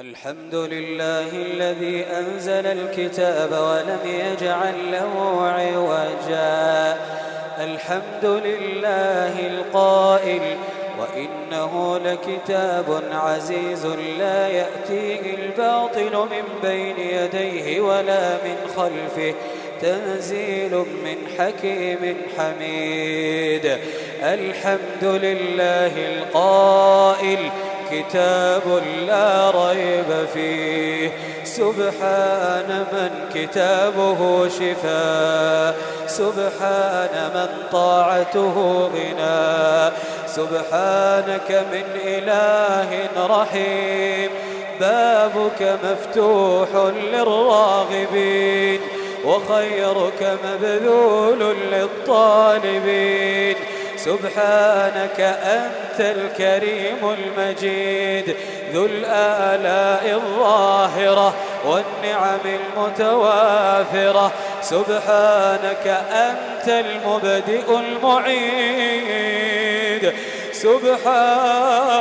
الحمد لله الذي أنزل الكتاب ولم يجعل له عوجا. الحمد لله القائل وإنه لكتاب عزيز لا يأتيه الباطل من بين يديه ولا من خلفه تنزيل من حكيم حميد. الحمد لله القائل كتاب لا ريب فيه. سبحان من كتابه شفاء. سبحان من طاعته غنى سبحانك من إله رحيم. بابك مفتوح للراغبين. وخيرك مبذول للطالبين. سبحانك أنت الكريم المجيد ذو الآلاء الظاهرة والنعم المتوافرة. سبحانك أنت المبدئ المعيد. سبحانك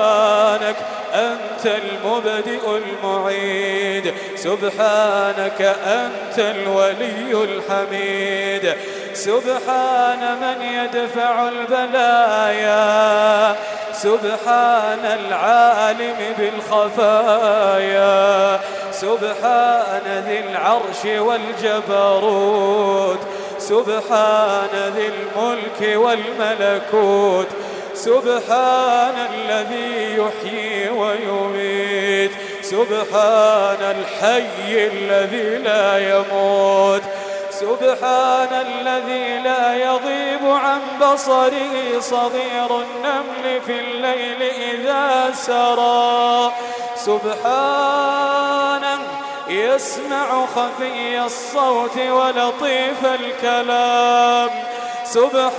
أنت المبدئ المعيد. سبحانك أنت الولي الحميد. سبحان من يدفع البلايا سبحان العالم بالخفايا سبحان ذي العرش والجبروت سبحان ذي الملك والملكوت سبحان الذي يحيي ويميت سبحان الحي الذي لا يموت. سبحان الذي لا يغيب عن بصره صغير النمل في الليل إذا سرى. سبحانه يسمع خفي الصوت ولطيف الكلام. سبحانه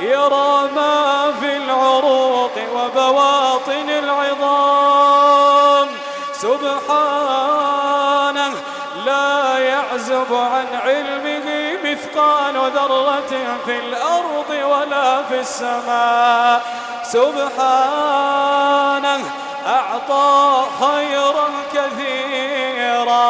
يرى ما في العروق وبواطن العظام مثقال ذرة في الأرض ولا في السماء. سبحانه أعطى خيرا كثيرا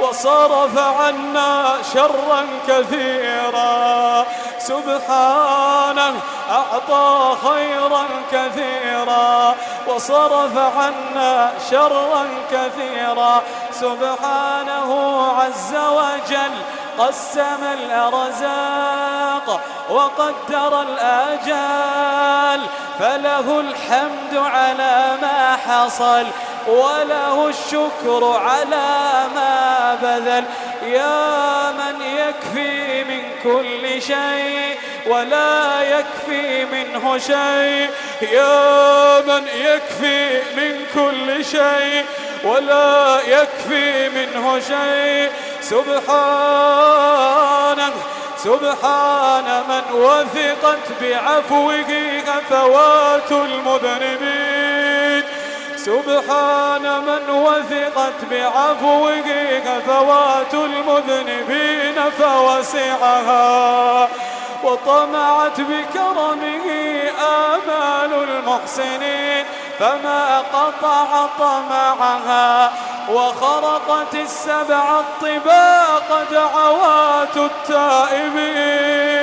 وصرف عنا شرا كثيرا. سبحانه أعطى خيرا كثيرا وصرف عنا شرا كثيرا. سبحانه عز وجل قسم الأرزاق وقدر الآجال فله الحمد على ما حصل وله الشكر على ما بذل. يا من يكفي من كل شيء ولا يكفي منه شيء. يا من يكفي من كل شيء ولا يكفي منه شيء. سبحانه سبحان من وثقت بعفوه أفوات المذنبين. سبحان من وثقت بعفوه أفوات المذنبين فوسعها وطمعت بكرمه آمال المحسنين. فما قطع طمعها وخرقت السبع الطباق دعوات التائبين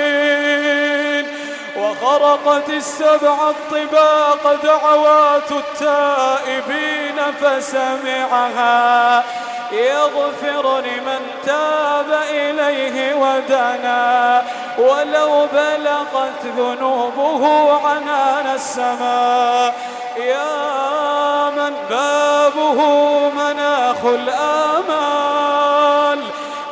وخرقت السبع الطباق دعوات التائبين فسمعها يغفر لمن تاب إليه ودنا ولو بلغت ذنوبه عنان السماء يا من بابه مناخ الآمال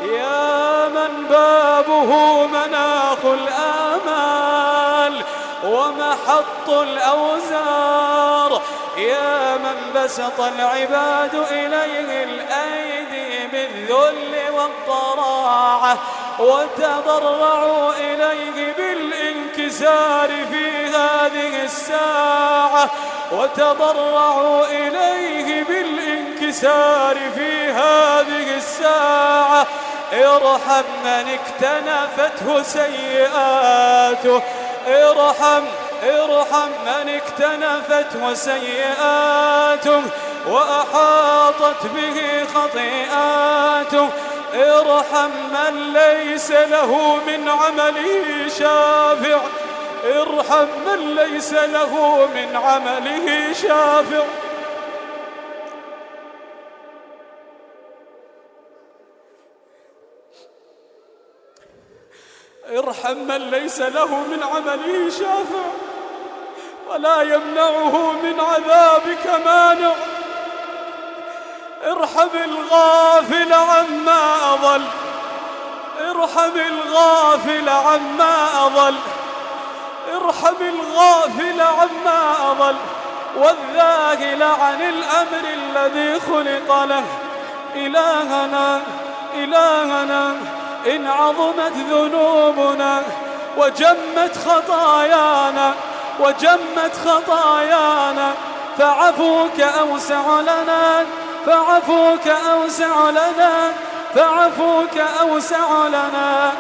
يا من بابه مناخ الآمال ومحط الأوزار. يا من بسط العباد إليه الأيدي بالذل والضراعة وتضرعوا إليه بالانكسار في هذه الساعة. وتضرعوا إليه بالإنكسار في هذه الساعة. ارحم من اكتنفته سيئاته. وأحاطت به خطيئاته. ارحم من ليس له من عمله شافع. ارحم من ليس له من عمله شافع. ارحم من ليس له من عمله شافع ولا يمنعه من عذابك مانع. ارحم الغافل عما أضل. ارحم الغافل عما أضل. ارحم الغافل عما أضل والذاهل عن الأمر الذي خلق له. إلهنا إلهنا إن عظمت ذنوبنا وجمت خطايانا وجمت خطايانا فعفوك أوسع لنا فعفوك أوسع لنا فعفوك أوسع لنا.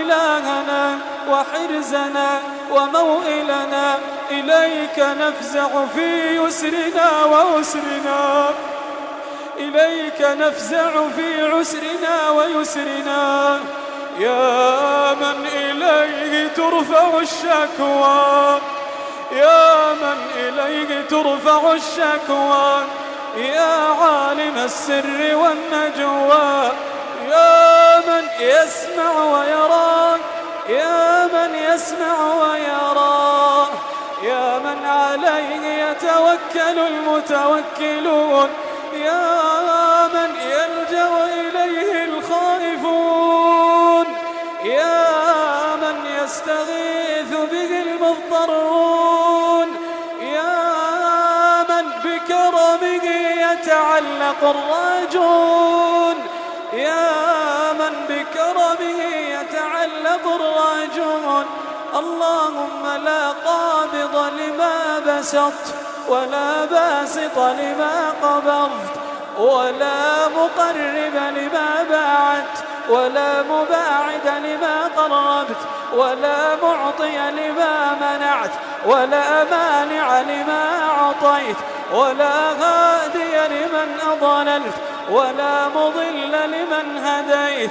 إلهنا وحرزنا وموئلنا إليك نفزع في يسرنا وأسرنا إليك نفزع في عسرنا ويسرنا. يا من إليه ترفع الشكوى. يا من إليه ترفع الشكوى. يا عالم السر والنجوى. يا من يسمع ويرى يا من يسمع ويرى يا من عليه يتوكل المتوكلون يا بكرمه يتعلق الراجون اللهم لا قابض لما بسطت ولا باسط لما قبضت ولا مقرب لما باعت ولا مباعد لما قربت ولا معطي لما منعت ولا مانع لما أعطيت ولا هادي لمن أضللت ولا مضل لمن هديت.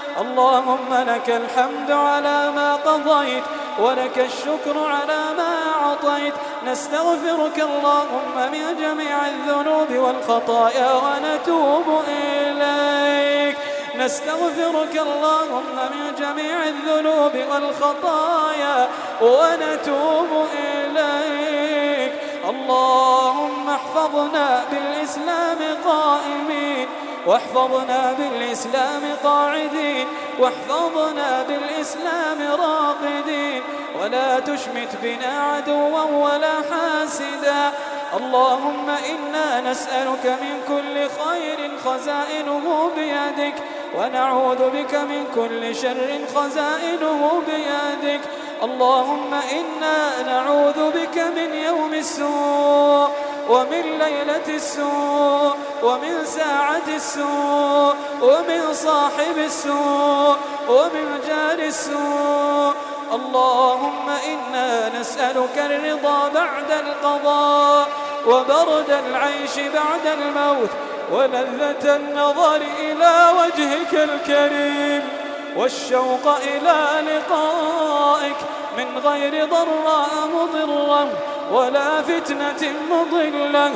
اللهم لك الحمد على ما قضيت ولك الشكر على ما أعطيت. نستغفرك اللهم من جميع الذنوب والخطايا ونتوب إليك. نستغفرك اللهم من جميع الذنوب والخطايا ونتوب إليك. اللهم احفظنا بالإسلام قائمين. واحفظنا بالإسلام قاعدين واحفظنا بالإسلام راقدين. ولا تشمت بنا عدوا ولا حاسدا. اللهم إنا نسألك من كل خير خزائنه بيدك ونعوذ بك من كل شر خزائنه بيدك. اللهم إنا نعوذ بك من يوم السوء. ومن ليلة السوء ومن ساعة السوء ومن صاحب السوء ومن جار السوء. اللهم إنا نسألك الرضا بعد القضاء وبرد العيش بعد الموت ولذة النظر إلى وجهك الكريم والشوق إلى لقائك من غير ضراء مضرة. ولا فتنة مضلة.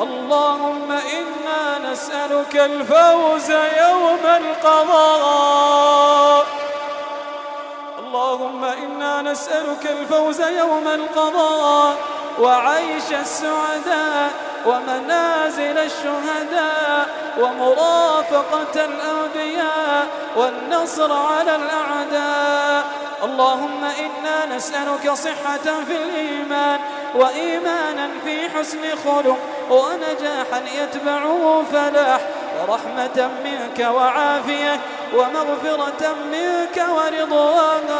اللهم إنا نسألك الفوز يوم القضاء. اللهم إنا نسألك الفوز يوم القضاء. وعيش السعداء ومنازل الشهداء ومرافقة الأنبياء والنصر على الأعداء. اللهم إنا نسألك صحة في الإيمان وإيمانا في حسن خلق ونجاحا يتبعه فلاح. ورحمة منك وعافية ومغفرة منك ورضوان.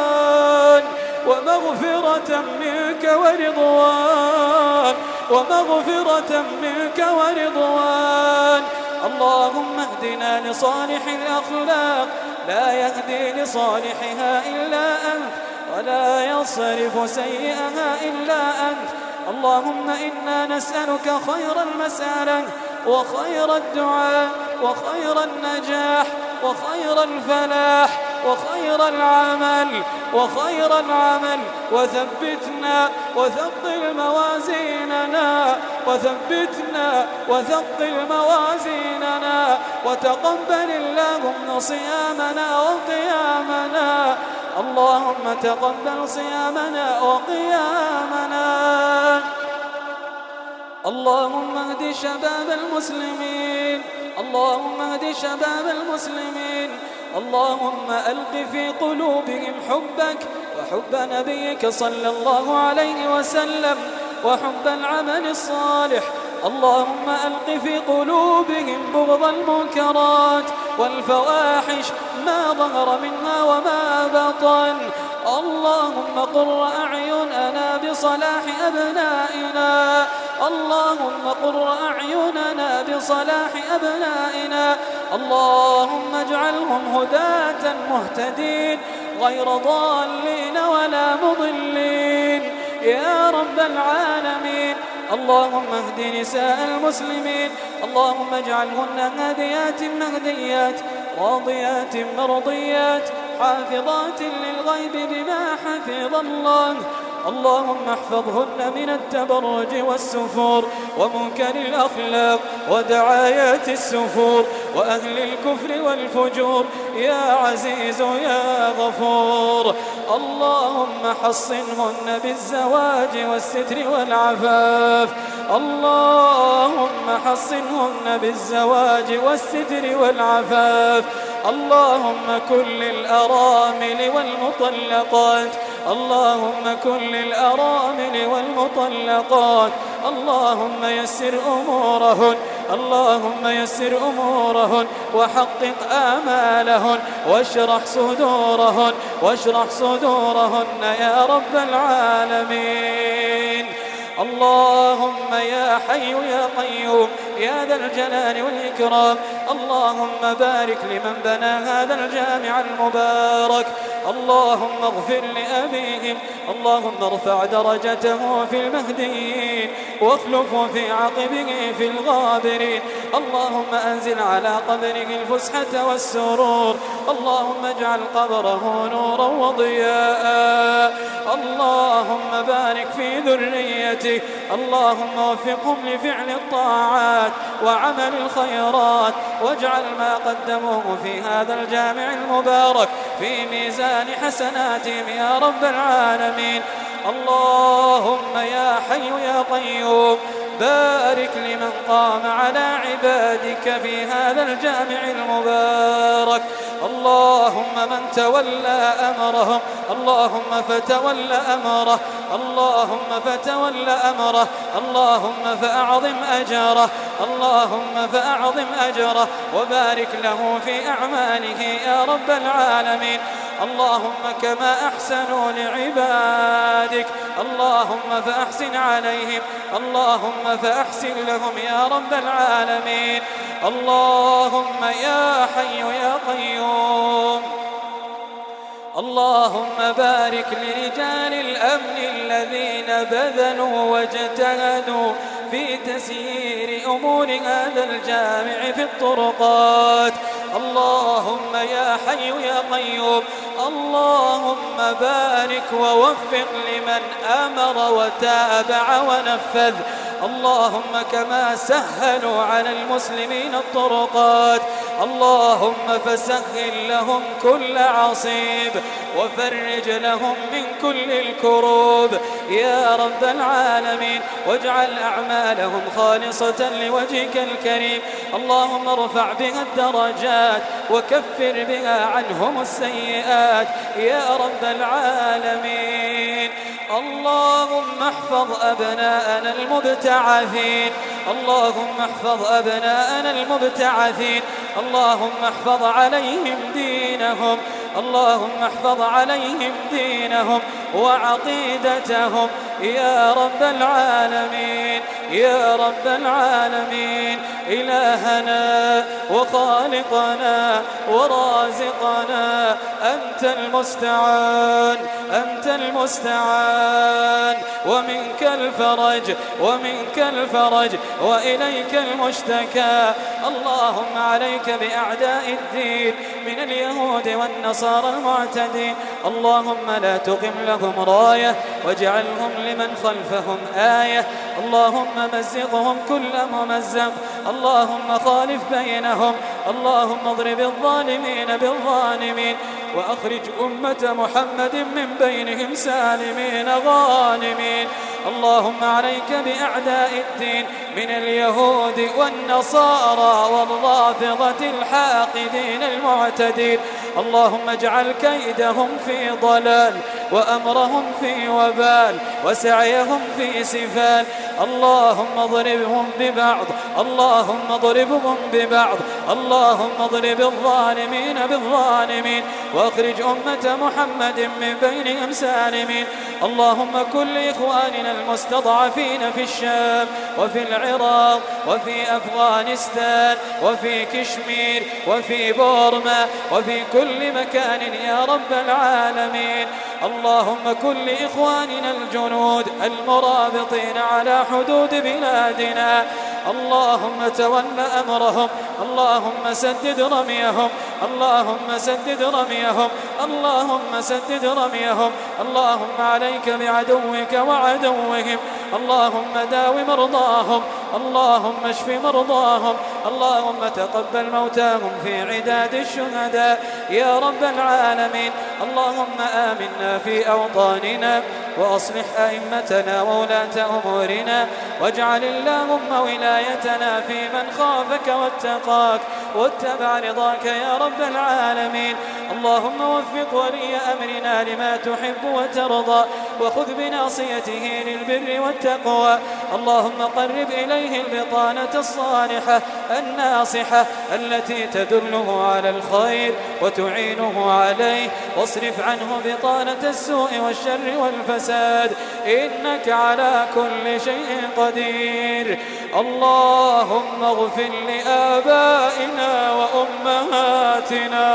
ومغفرة منك ورضوان. ومغفرة منك ورضوان. اللهم اهدنا لصالح الأخلاق. لا يهدي لصالحها إلا أنت. ولا يصرف سيئها إلا أنت. اللهم إنا نسألك خير المسألة وخير الدعاء وخير النجاح وخير الفلاح وخير العمل وخير العمل. وثبتنا وثقل موازيننا وثبتنا وثقل موازيننا. وتقبل اللهم صيامنا وقيامنا. اللهم تقبل صيامنا وقيامنا. اللهم اهد شباب المسلمين. اللهم اهد شباب المسلمين. اللهم ألق في قلوبهم حبك وحب نبيك صلى الله عليه وسلم وحب العمل الصالح. اللهم ألق في قلوبهم بغض المنكرات. والفواحش ما ظهر منها وما بطن. اللهم قر أعيننا بصلاح أبنائنا. اللهم قر أعيننا بصلاح أبنائنا. اللهم اجعلهم هداة مهتدين غير ضالين ولا مضلين. يا رب العالمين اللهم اهد نساء المسلمين اللهم اجعلهن هاديات مهديات راضيات مرضيات حافظات للغيب بما حفظ الله. اللهم احفظهن من التبرج والسفور ومنكر الأخلاق ودعايات السفور وأهل الكفر والفجور. يا عزيز يا غفور اللهم حصنهن بالزواج والستر والعفاف. اللهم حصنهن بالزواج والستر والعفاف. اللهم كل الأرامل والمطلقات. اللهم كن للأرامل والمطلقات. اللهم يسر أمورهن. اللهم يسر أمورهن. وحقق آمالهن. واشرح صدورهن. واشرح صدورهن يا رب العالمين. اللهم يا حي يا قيوم يا ذا الجلال والإكرام. اللهم بارك لمن بنى هذا الجامع المبارك. اللهم اغفر لأبيهم. اللهم ارفع درجته في المهديين. واخلفه في عقبه في الغابرين. اللهم أنزل على قبره الفسحة والسرور. اللهم اجعل قبره نورا وضياء. اللهم بارك في ذريته. اللهم وفقهم لفعل الطاعات وعمل الخيرات. واجعل ما قدموه في هذا الجامع المبارك في ميزان حسناتهم يا رب العالمين. اللهم يا حي يا قيوم. بارك لمن قام على عبادك في هذا الجامع المبارك. اللهم من تولى أمرهم اللهم فتول أمره اللهم فتول أمره اللهم فأعظم أجره اللهم فأعظم أجره وبارك له في أعماله يا رب العالمين. اللهم كما أحسنوا لعبادك. اللهم فأحسن عليهم. اللهم فأحسن لهم يا رب العالمين. اللهم يا حي يا قيوم. اللهم بارك لرجال الأمن الذين بذلوا واجتهدوا. في تسيير أمور هذا الجامع في الطرقات. اللهم يا حي يا قيوم اللهم بارك ووفق لمن أمر وتابع ونفذ. اللهم كما سهلوا على المسلمين الطرقات. اللهم فسهل لهم كل عصيب وفرج لهم من كل الكروب. يا رب العالمين واجعل أعمالهم خالصة لوجهك الكريم. اللهم ارفع بها الدرجات وكفر بها عنهم السيئات. يا رب العالمين. اللهم احفظ أبناءنا المبتعثين. اللهم احفظ أبناءنا المبتعثين. اللهم احفظ عليهم دينهم. اللهم احفظ عليهم دينهم وعقيدتهم. يا رب العالمين يا رب العالمين. إلهنا وخالقنا ورازقنا. أنت المستعان أنت المستعان. ومنك الفرج ومنك الفرج وإليك المشتكى. اللهم عليك بأعداء الدين من اليهود والنصارى المعتدين. اللهم لا تقم لهم راية واجعلهم لمن خلفهم آية. اللهم مزقهم كل ممزق. اللهم خالف بينهم اللهم اضرب الظالمين بالظالمين وأخرج أمة محمد من بينهم سالمين غانمين. اللهم عليك بأعداء الدين من اليهود والنصارى والرافضة الحاقدين المعتدين. اللهم اجعل كيدهم في ضلال وأمرهم في وبال وسعيهم في سفال. اللهم اضربهم ببعض اللهم اضربهم ببعض اللهم اضرب الظالمين بالظالمين. واخرج أمة محمد من بينهم سالمين اللهم كل إخواننا المستضعفين في الشام وفي العراق وفي أفغانستان وفي كشمير وفي بورما وفي كل مكان يا رب العالمين. اللهم كل إخواننا الجنود المرابطين على حدود بلادنا. اللهم تول أمرهم. اللهم سدد رميهم. اللهم سدد رميهم. اللهم سدد رميهم. اللهم عليك بعدوك وعدوهم. اللهم داو مرضاهم. اللهم اشف مرضاهم. اللهم تقبل موتاهم في عداد الشهداء. يا رب العالمين. اللهم آمنا في أوطاننا وأصلح أئمتنا وولاة أمورنا واجعل اللهم ولايتنا في من خافك واتقاك واتبع رضاك يا رب العالمين. اللهم وفق ولي أمرنا لما تحب وترضى وخذ بناصيته للبر والتقوى. اللهم قرب إليه البطانة الصالحة الناصحة التي تدله على الخير وتعينه عليه. واصرف عنه بطانة السوء والشر والفساد إنك على كل شيء قدير. اللهم اغفر لآبائنا وأمهاتنا.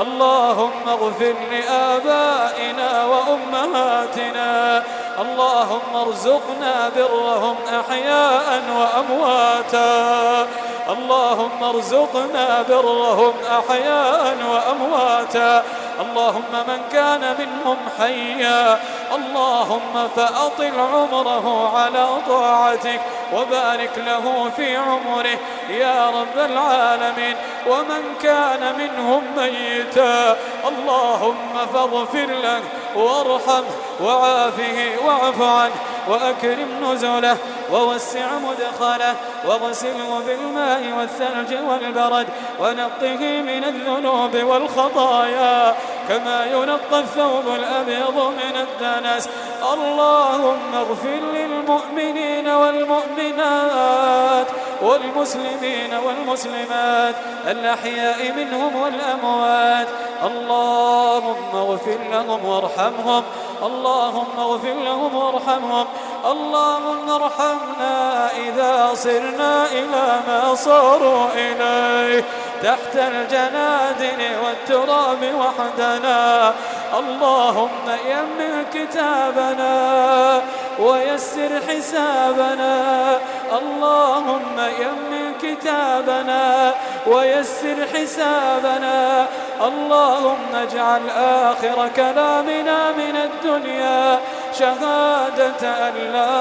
اللهم اغفر لآبائنا وأمهاتنا. اللهم ارزقنا برهم أحياء وأمواتا. اللهم ارزقنا برهم أحياء وأمواتا. اللهم من كان منهم حيا. اللهم فأطل عمره على طاعتك وبارك له في عمره. يا رب العالمين ومن كان منهم ميتا. اللهم فاغفر له وارحمه وعافه واعف عنه وأكرم نزله. ووسع مدخله واغسله بالماء والثلج والبرد ونقه من الذنوب والخطايا. كما ينقى الثوب الأبيض من الدنس. اللهم اغفر للمؤمنين والمؤمنات والمسلمين والمسلمات الأحياء منهم والأموات. اللهم اغفر لهم وارحمهم اللهم اغفر لهم وارحمهم. اللهم ارحمنا إذا صرنا إلى ما صاروا إليه. تحت الجنادل والتراب وحدنا. اللهم يمن كتابنا ويسر حسابنا. اللهم يمن كتابنا ويسر حسابنا. اللهم اجعل آخر كلامنا من الدنيا. شهادة أن لا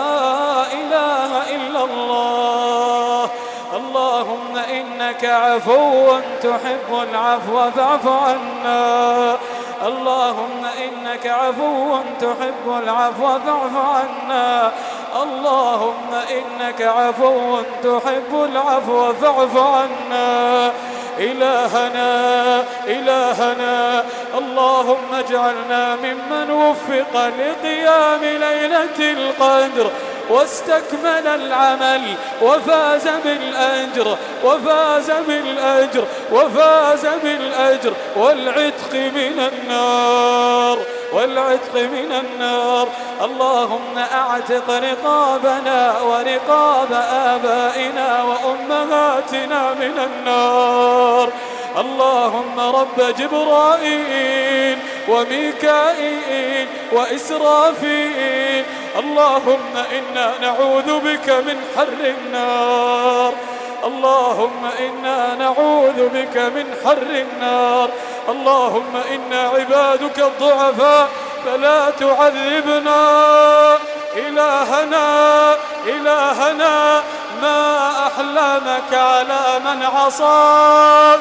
إله إلا الله. اللهم إنك عفو تحب العفو فاعف عنا. اللهم إنك عفو تحب العفو فاعف عنا. اللهم إنك عفو تحب العفو فاعف عنا. إلهنا إلهنا. اللهم اجعلنا ممن وفق لقيام ليلة القدر واستكمل العمل وفاز بالأجر وفاز بالأجر وفاز بالأجر والعتق من النار. والعتق من النار. اللهم أعتق رقابنا ورقاب آبائنا وأمهاتنا من النار. اللهم رب جبرائيل وميكائيل وإسرافيل. اللهم إنا نعوذ بك من حر النار. اللهم إنا نعوذ بك من حر النار. اللهم إنا عبادك الضعفاء فلا تعذبنا. إلهنا إلهنا ما أحلامك على من عصاك.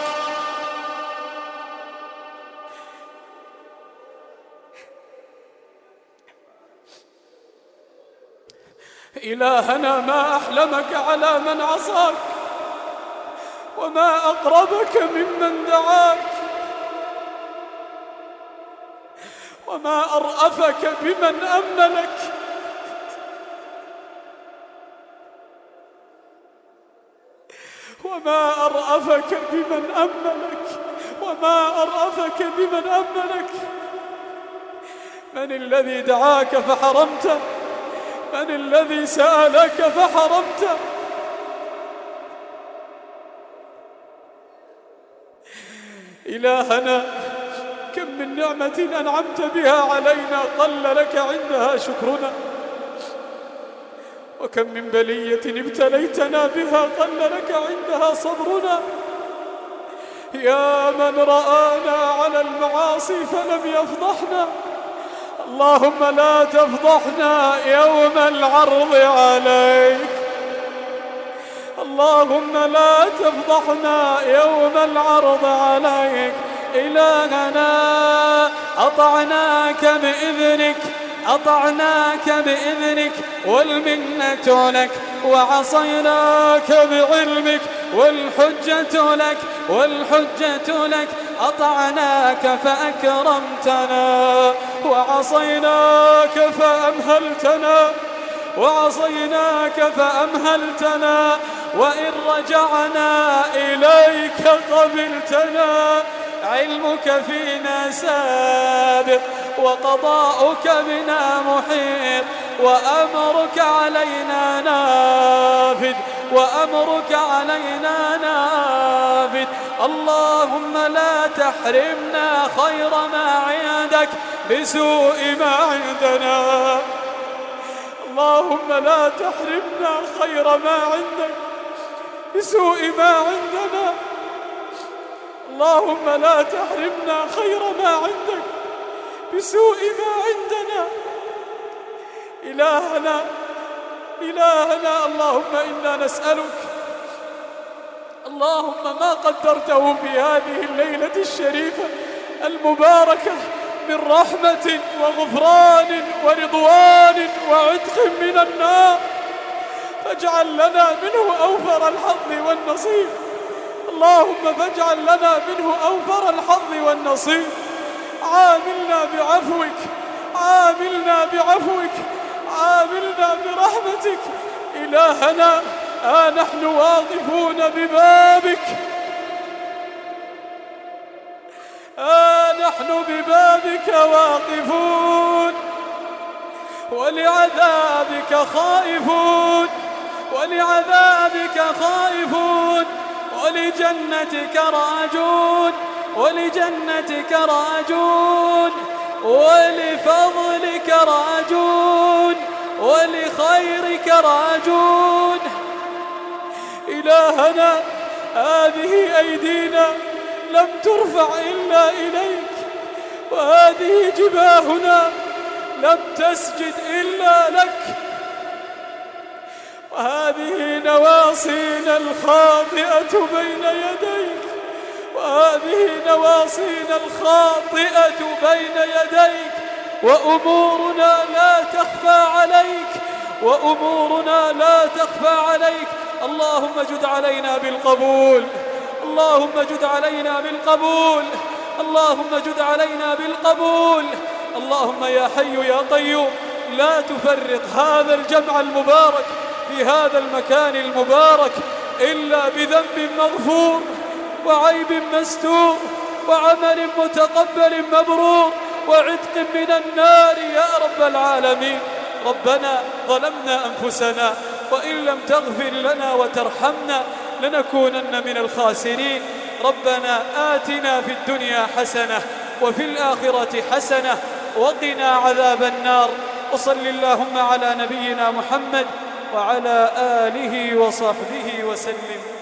إلهنا ما أحلمك على من عصاك. وما أقربك ممن دعاك. وما أرأفك بمن أمنك. وما أرأفك بمن أمنك. وما أرأفك بمن أمنك. من الذي دعاك فحرمته. من الذي سألك فحرمته. إلهنا كم من نعمة أنعمت بها علينا قل لك عندها شكرنا. وكم من بلية ابتليتنا بها قل لك عندها صبرنا. يا من رآنا على المعاصي فلم يفضحنا. اللهم لا تفضحنا يوم العرض عليك. اللهم لا تفضحنا يوم العرض عليك. إلهنا أطعناك بإذنك أطعناك بإذنك والمنة لك وعصيناك بعلمك والحجة لك والحجة لك أطعناك فأكرمتنا وعصيناك فأمهلتنا وعصيناك فأمهلتنا وإن رجعنا إليك قبلتنا علمك فينا سابق وقضاؤك بنا محيط وأمرك علينا نافذ وأمرك علينا نافذ اللهم لا تحرمنا خير ما عندك بسوء ما عندنا اللهم لا تحرمنا خير ما عندك بسوء ما عندنا. اللهم لا تحرمنا خير ما عندك. بسوء ما عندنا. إلهنا إلهنا. اللهم إنا نسألك. اللهم ما قدرته في هذه الليلة الشريفة المباركة من رحمة وغفران ورضوان وعتق من النار. فاجعل لنا منه أوفر الحظ والنصيب. اللهم فاجعل لنا منه أوفر الحظ والنصيب. عاملنا بعفوك عاملنا بعفوك عاملنا برحمتك. إلهنا ها نحن واقفون ببابك. ها نحن ببابك واقفون. ولعذابك خائفون. ولعذابك خائفون ولجنتك راجون ولجنتك راجون ولفضلك راجون ولخيرك راجون. إلهنا هذه أيدينا لم ترفع إلا إليك وهذه جباهنا لم تسجد إلا لك. وهذه نواصينا الخاطئة بين يديك. وهذه نواصينا الخاطئة بين يديك. وأمورنا لا تخفى عليك. وأمورنا لا تخفى عليك. اللهم جد علينا بالقبول. اللهم جد علينا بالقبول. اللهم جد علينا بالقبول. اللهم يا حي يا قيوم لا تفرق هذا الجمع المبارك. في هذا المكان المبارك إلا بذنب مغفور وعيب مستور وعمل متقبل مبرور وعتق من النار يا رب العالمين. ربنا ظلمنا أنفسنا وإن لم تغفر لنا وترحمنا لنكونن من الخاسرين. ربنا آتنا في الدنيا حسنة وفي الآخرة حسنة وقنا عذاب النار. وصل اللهم على نبينا محمد وعلى آله وصحبه وسلم.